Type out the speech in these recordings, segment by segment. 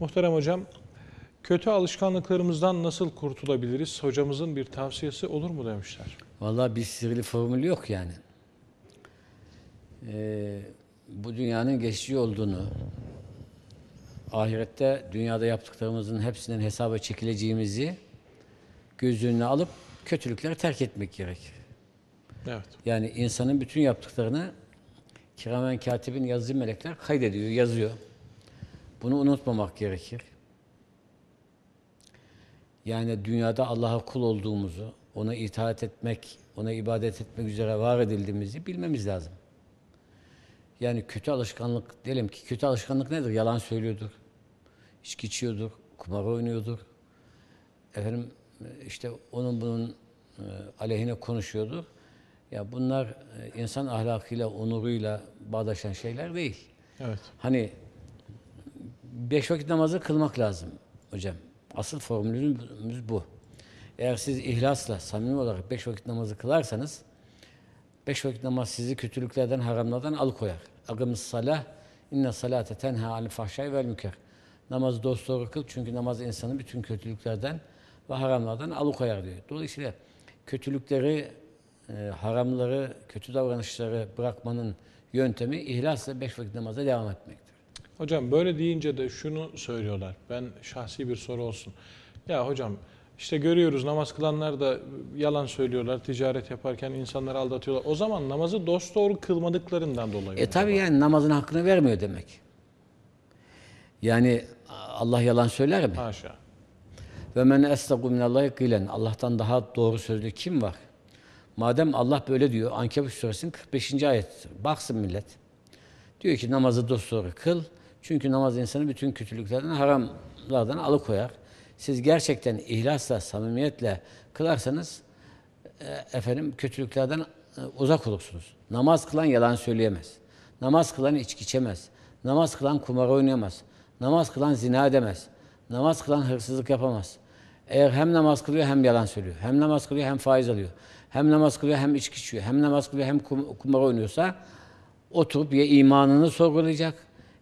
Muhterem hocam, kötü alışkanlıklarımızdan nasıl kurtulabiliriz? Hocamızın bir tavsiyesi olur mu demişler. Vallahi bir sihirli formülü yok yani. Ee, bu dünyanın geçici olduğunu, ahirette dünyada yaptıklarımızın hepsinden hesaba çekileceğimizi göz önüne alıp kötülükleri terk etmek gerekir. Evet. Yani insanın bütün yaptıklarını kiramen katibin yazıcı melekler kaydediyor, yazıyor. Bunu unutmamak gerekir. Yani dünyada Allah'a kul olduğumuzu, ona itaat etmek, ona ibadet etmek üzere var edildiğimizi bilmemiz lazım. Yani kötü alışkanlık, diyelim ki kötü alışkanlık nedir? Yalan söylüyordur, içki içiyordur, kumar oynuyordur. Efendim işte onun bunun e, aleyhine konuşuyordur. Ya bunlar e, insan ahlakıyla, onuruyla bağdaşan şeyler değil. Evet. Hani beş vakit namazı kılmak lazım hocam. Asıl formülümüz bu. Eğer siz ihlasla, samimi olarak beş vakit namazı kılarsanız, beş vakit namaz sizi kötülüklerden, haramlardan alıkoyar. Akımız salah, inne salate tenha alil fahşay vel müker. Namazı dosdoğru kıl çünkü namaz insanı bütün kötülüklerden ve haramlardan alıkoyar diyor. Dolayısıyla kötülükleri, e, haramları, kötü davranışları bırakmanın yöntemi ihlasla beş vakit namaza devam etmektir. Hocam böyle deyince de şunu söylüyorlar. Ben şahsi bir soru olsun. Ya hocam işte görüyoruz namaz kılanlar da yalan söylüyorlar. Ticaret yaparken insanları aldatıyorlar. O zaman namazı dosdoğru kılmadıklarından dolayı. E tabi yani namazın hakkını vermiyor demek. Yani Allah yalan söyler mi? Haşa. Ve men estagu minallahi kılen. Allah'tan daha doğru sözlü kim var? Madem Allah böyle diyor Ankebut suresinin 45. ayet. Baksın millet. Diyor ki namazı dosdoğru kıl. Çünkü namaz insanı bütün kötülüklerden, haramlardan alıkoyar. Siz gerçekten ihlasla, samimiyetle kılarsanız e, efendim kötülüklerden e, uzak olursunuz. Namaz kılan yalan söyleyemez. Namaz kılan içki içemez. Namaz kılan kumar oynayamaz. Namaz kılan zina edemez. Namaz kılan hırsızlık yapamaz. Eğer hem namaz kılıyor hem yalan söylüyor. Hem namaz kılıyor hem faiz alıyor. Hem namaz kılıyor hem içki içiyor. Hem namaz kılıyor hem kum- kumar oynuyorsa oturup ya imanını sorgulayacak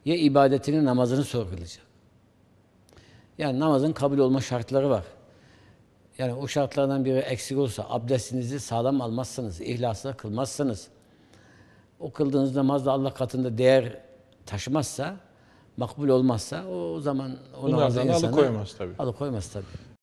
ya ibadetini, namazını sorgulayacak. Yani namazın kabul olma şartları var. Yani o şartlardan biri eksik olursa abdestinizi sağlam almazsanız, ihlasla kılmazsanız, o kıldığınız namaz da Allah katında değer taşımazsa, makbul olmazsa o zaman o da insanı alıkoymaz tabii. Alıkoymaz tabii.